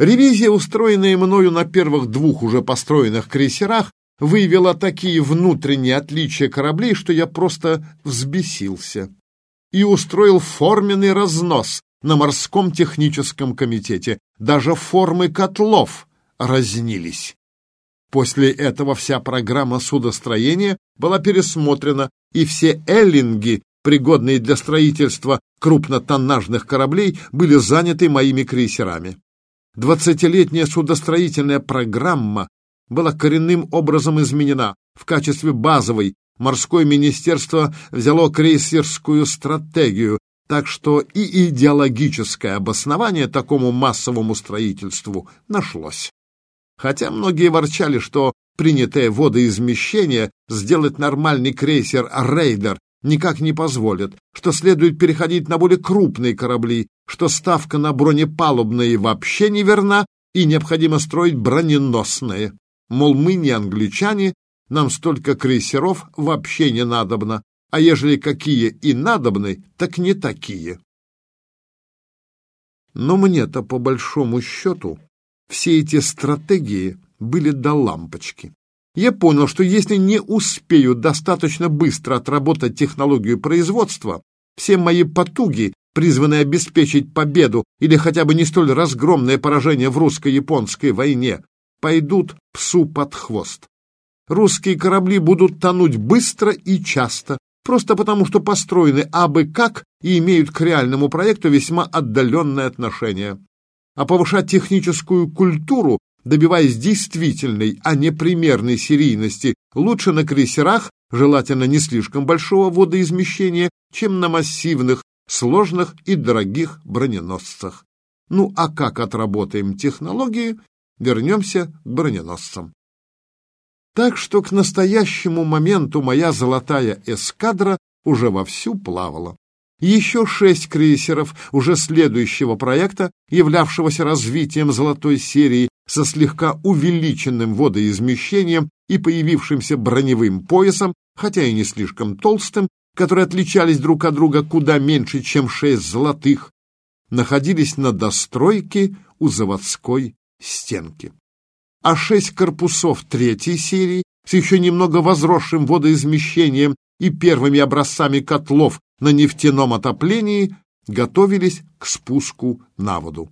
Ревизия, устроенная мною на первых двух уже построенных крейсерах, выявила такие внутренние отличия кораблей, что я просто взбесился и устроил форменный разнос на морском техническом комитете. Даже формы котлов разнились. После этого вся программа судостроения была пересмотрена, и все эллинги, пригодные для строительства крупнотоннажных кораблей, были заняты моими крейсерами. Двадцатилетняя судостроительная программа была коренным образом изменена. В качестве базовой морское министерство взяло крейсерскую стратегию, так что и идеологическое обоснование такому массовому строительству нашлось. Хотя многие ворчали, что принятое водоизмещение сделать нормальный крейсер «Рейдер» никак не позволит, что следует переходить на более крупные корабли, что ставка на бронепалубные вообще неверна и необходимо строить броненосные. Мол, мы не англичане, нам столько крейсеров вообще не надобно, а ежели какие и надобны, так не такие. Но мне-то, по большому счету, все эти стратегии были до лампочки. Я понял, что если не успею достаточно быстро отработать технологию производства, все мои потуги, призванные обеспечить победу или хотя бы не столь разгромное поражение в русско-японской войне, пойдут псу под хвост. Русские корабли будут тонуть быстро и часто, просто потому что построены абы как и имеют к реальному проекту весьма отдаленное отношение. А повышать техническую культуру добиваясь действительной, а не примерной серийности, лучше на крейсерах, желательно не слишком большого водоизмещения, чем на массивных, сложных и дорогих броненосцах. Ну а как отработаем технологии, вернемся к броненосцам. Так что к настоящему моменту моя золотая эскадра уже вовсю плавала. Еще шесть крейсеров уже следующего проекта, являвшегося развитием золотой серии, со слегка увеличенным водоизмещением и появившимся броневым поясом, хотя и не слишком толстым, которые отличались друг от друга куда меньше, чем шесть золотых, находились на достройке у заводской стенки. А шесть корпусов третьей серии с еще немного возросшим водоизмещением и первыми образцами котлов на нефтяном отоплении готовились к спуску на воду.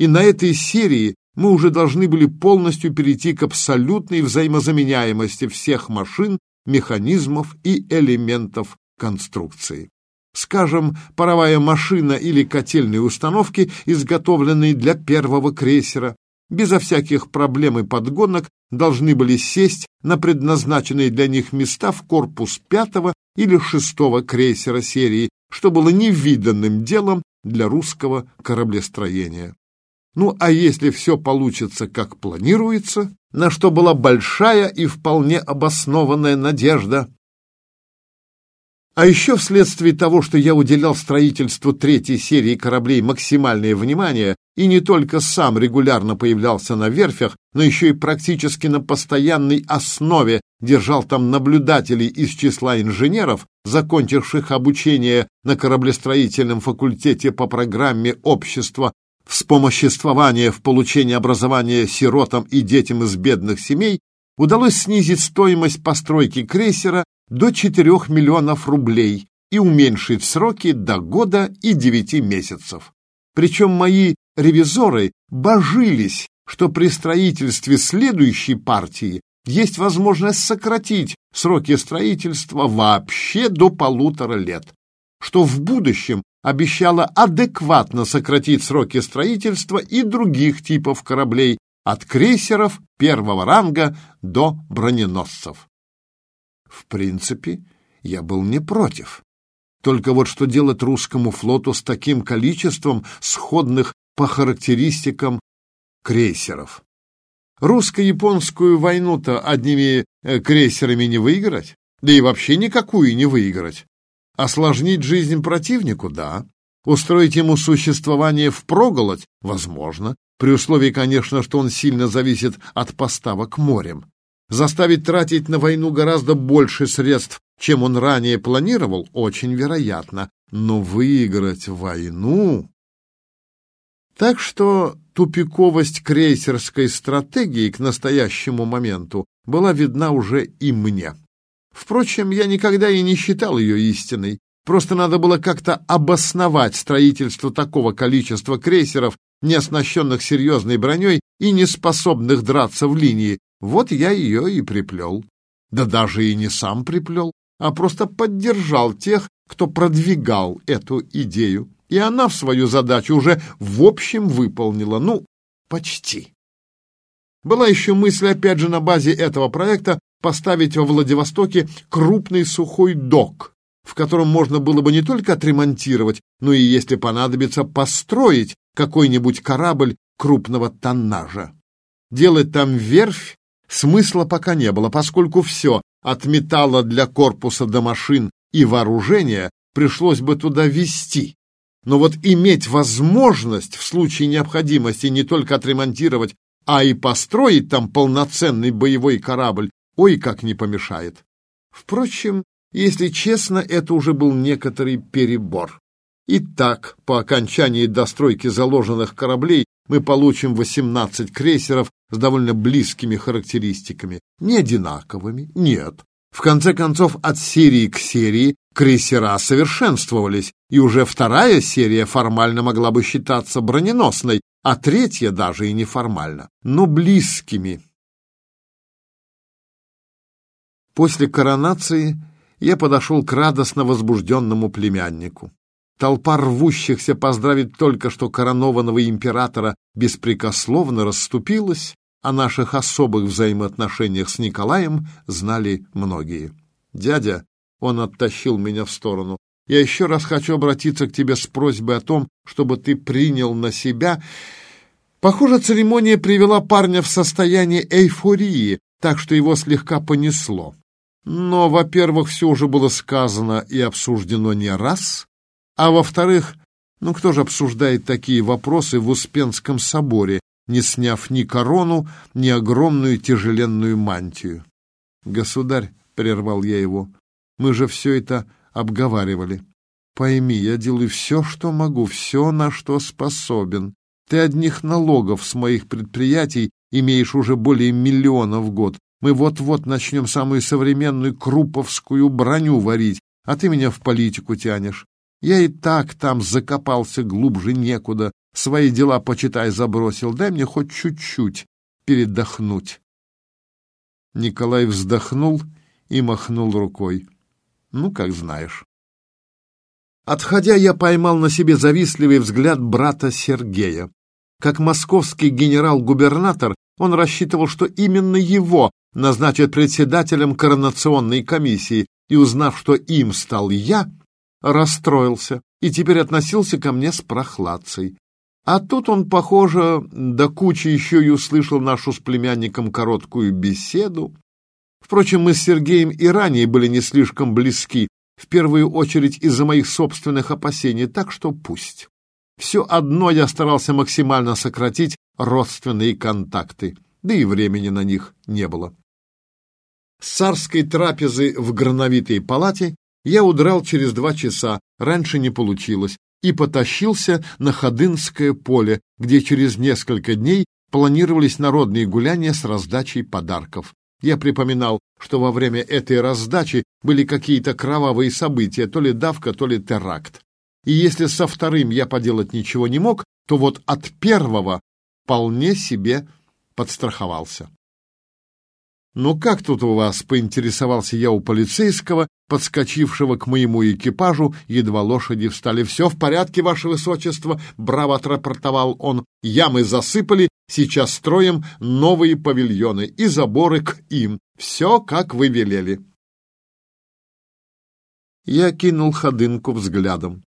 И на этой серии мы уже должны были полностью перейти к абсолютной взаимозаменяемости всех машин, механизмов и элементов конструкции. Скажем, паровая машина или котельные установки, изготовленные для первого крейсера, безо всяких проблем и подгонок должны были сесть на предназначенные для них места в корпус пятого или шестого крейсера серии, что было невиданным делом для русского кораблестроения. Ну, а если все получится как планируется, на что была большая и вполне обоснованная надежда, а еще вследствие того, что я уделял строительству третьей серии кораблей максимальное внимание и не только сам регулярно появлялся на верфях, но еще и практически на постоянной основе держал там наблюдателей из числа инженеров, закончивших обучение на кораблестроительном факультете по программе общества вспомоществования в получении образования сиротам и детям из бедных семей, удалось снизить стоимость постройки крейсера до 4 миллионов рублей и уменьшить сроки до года и 9 месяцев. Причем мои ревизоры божились, что при строительстве следующей партии есть возможность сократить сроки строительства вообще до полутора лет, что в будущем обещало адекватно сократить сроки строительства и других типов кораблей, от крейсеров первого ранга до броненосцев. В принципе, я был не против. Только вот что делать русскому флоту с таким количеством сходных по характеристикам крейсеров? Русско-японскую войну-то одними э, крейсерами не выиграть, да и вообще никакую не выиграть. Осложнить жизнь противнику – да. Устроить ему существование впроголодь – возможно, при условии, конечно, что он сильно зависит от поставок морем. Заставить тратить на войну гораздо больше средств, чем он ранее планировал, очень вероятно. Но выиграть войну... Так что тупиковость крейсерской стратегии к настоящему моменту была видна уже и мне. Впрочем, я никогда и не считал ее истиной. Просто надо было как-то обосновать строительство такого количества крейсеров, не оснащенных серьезной броней и не способных драться в линии. Вот я ее и приплел. Да даже и не сам приплел, а просто поддержал тех, кто продвигал эту идею. И она в свою задачу уже в общем выполнила. Ну, почти. Была еще мысль, опять же, на базе этого проекта поставить во Владивостоке крупный сухой док, в котором можно было бы не только отремонтировать, но и, если понадобится, построить какой-нибудь корабль крупного тоннажа. Делать там верфь смысла пока не было, поскольку все, от металла для корпуса до машин и вооружения, пришлось бы туда везти. Но вот иметь возможность в случае необходимости не только отремонтировать, а и построить там полноценный боевой корабль, ой, как не помешает. Впрочем, если честно, это уже был некоторый перебор. Итак, по окончании достройки заложенных кораблей мы получим 18 крейсеров с довольно близкими характеристиками. Не одинаковыми, нет. В конце концов, от серии к серии крейсера совершенствовались, и уже вторая серия формально могла бы считаться броненосной, а третья даже и неформально, но близкими. После коронации я подошел к радостно возбужденному племяннику. Толпа рвущихся поздравить только что коронованного императора беспрекословно расступилась, о наших особых взаимоотношениях с Николаем знали многие. «Дядя», — он оттащил меня в сторону, — «я еще раз хочу обратиться к тебе с просьбой о том, чтобы ты принял на себя...» Похоже, церемония привела парня в состояние эйфории, так что его слегка понесло. Но, во-первых, все уже было сказано и обсуждено не раз, а во-вторых, ну кто же обсуждает такие вопросы в Успенском соборе, не сняв ни корону, ни огромную тяжеленную мантию. «Государь», — прервал я его, — «мы же все это обговаривали. Пойми, я делаю все, что могу, все, на что способен. Ты одних налогов с моих предприятий имеешь уже более миллиона в год. Мы вот-вот начнем самую современную круповскую броню варить, а ты меня в политику тянешь. Я и так там закопался глубже некуда, Свои дела, почитай, забросил. Дай мне хоть чуть-чуть передохнуть. Николай вздохнул и махнул рукой. Ну, как знаешь. Отходя, я поймал на себе завистливый взгляд брата Сергея. Как московский генерал-губернатор, он рассчитывал, что именно его назначат председателем коронационной комиссии, и, узнав, что им стал я, расстроился и теперь относился ко мне с прохладцей. А тут он, похоже, до кучи еще и услышал нашу с племянником короткую беседу. Впрочем, мы с Сергеем и ранее были не слишком близки, в первую очередь из-за моих собственных опасений, так что пусть. Все одно я старался максимально сократить родственные контакты, да и времени на них не было. С царской трапезы в грановитой палате я удрал через два часа, раньше не получилось, и потащился на Ходынское поле, где через несколько дней планировались народные гуляния с раздачей подарков. Я припоминал, что во время этой раздачи были какие-то кровавые события, то ли давка, то ли теракт. И если со вторым я поделать ничего не мог, то вот от первого вполне себе подстраховался. «Ну как тут у вас?» — поинтересовался я у полицейского, подскочившего к моему экипажу, едва лошади встали. «Все в порядке, ваше высочество!» — браво отрапортовал он. «Ямы засыпали, сейчас строим новые павильоны и заборы к им. Все, как вы велели». Я кинул ходынку взглядом.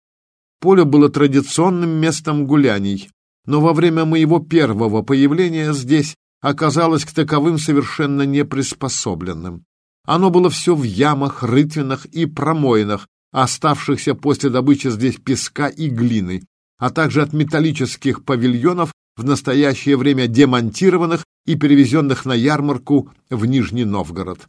Поле было традиционным местом гуляний, но во время моего первого появления здесь оказалось к таковым совершенно неприспособленным. Оно было все в ямах, рытвинах и промоинах, оставшихся после добычи здесь песка и глины, а также от металлических павильонов, в настоящее время демонтированных и перевезенных на ярмарку в Нижний Новгород.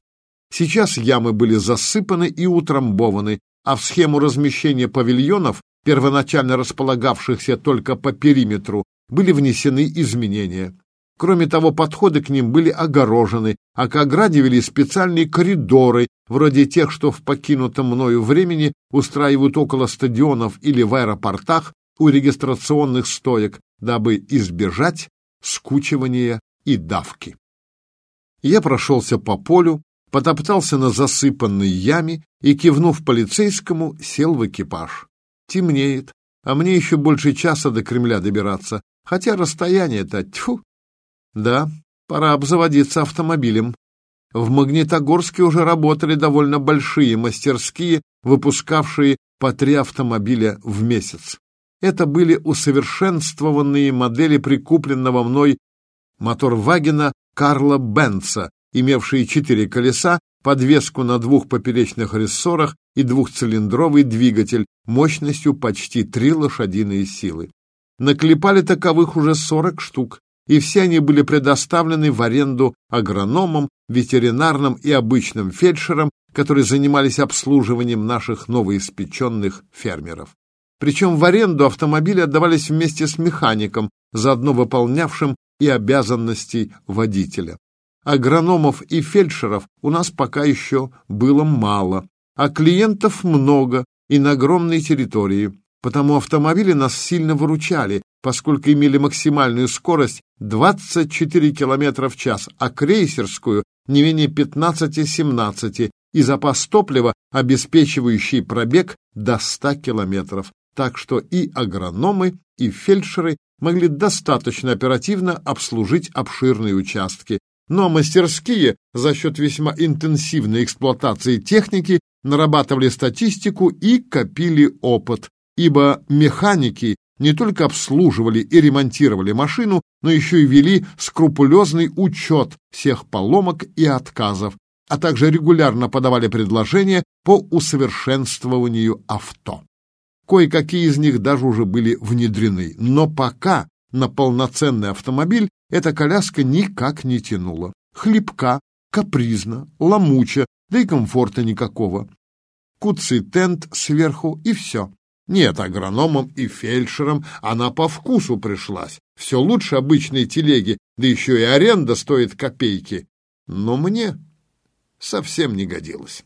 Сейчас ямы были засыпаны и утрамбованы, а в схему размещения павильонов, первоначально располагавшихся только по периметру, были внесены изменения. Кроме того, подходы к ним были огорожены, а к ограде вели специальные коридоры, вроде тех, что в покинутом мною времени устраивают около стадионов или в аэропортах у регистрационных стоек, дабы избежать скучивания и давки. Я прошелся по полю, потоптался на засыпанной яме и, кивнув полицейскому, сел в экипаж. Темнеет, а мне еще больше часа до Кремля добираться, хотя расстояние-то, тьфу, да, пора обзаводиться автомобилем. В Магнитогорске уже работали довольно большие мастерские, выпускавшие по три автомобиля в месяц. Это были усовершенствованные модели прикупленного мной моторвагена Карла Бенца, имевшие четыре колеса, подвеску на двух поперечных рессорах и двухцилиндровый двигатель мощностью почти три лошадиные силы. Наклепали таковых уже сорок штук, и все они были предоставлены в аренду агрономам, ветеринарным и обычным фельдшерам, которые занимались обслуживанием наших новоиспеченных фермеров. Причем в аренду автомобили отдавались вместе с механиком, заодно выполнявшим и обязанности водителя. Агрономов и фельдшеров у нас пока еще было мало, а клиентов много и на огромной территории, потому автомобили нас сильно выручали, поскольку имели максимальную скорость 24 км в час, а крейсерскую не менее 15-17 и запас топлива, обеспечивающий пробег до 100 км. Так что и агрономы, и фельдшеры могли достаточно оперативно обслужить обширные участки. Но мастерские за счет весьма интенсивной эксплуатации техники нарабатывали статистику и копили опыт, ибо механики не только обслуживали и ремонтировали машину, но еще и вели скрупулезный учет всех поломок и отказов, а также регулярно подавали предложения по усовершенствованию авто. Кое-какие из них даже уже были внедрены, но пока на полноценный автомобиль эта коляска никак не тянула. Хлипка, капризна, ломуча, да и комфорта никакого. Куцый тент сверху и все. Нет, агрономам и фельдшерам она по вкусу пришлась. Все лучше обычной телеги, да еще и аренда стоит копейки. Но мне совсем не годилось.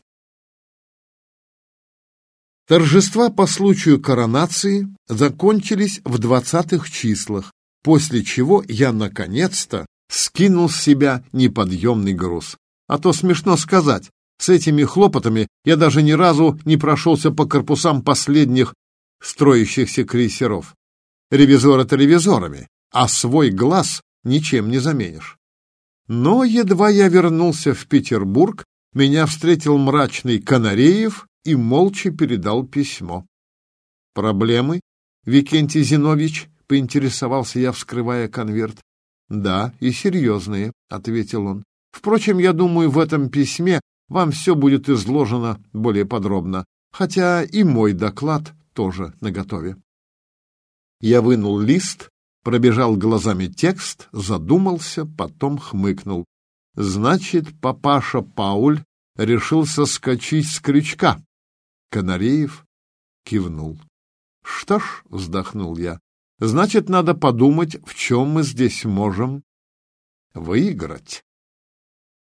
Торжества по случаю коронации закончились в двадцатых числах, после чего я, наконец-то, скинул с себя неподъемный груз. А то смешно сказать, с этими хлопотами я даже ни разу не прошелся по корпусам последних строящихся крейсеров. Ревизоры-то ревизорами, а свой глаз ничем не заменишь. Но едва я вернулся в Петербург, меня встретил мрачный Канареев и молча передал письмо. «Проблемы?» — Викентий Зинович, — поинтересовался я, вскрывая конверт. «Да, и серьезные», — ответил он. «Впрочем, я думаю, в этом письме вам все будет изложено более подробно, хотя и мой доклад тоже наготове. Я вынул лист, пробежал глазами текст, задумался, потом хмыкнул. Значит, папаша Пауль решил соскочить с крючка. Канареев кивнул. Что ж, вздохнул я, значит, надо подумать, в чем мы здесь можем выиграть.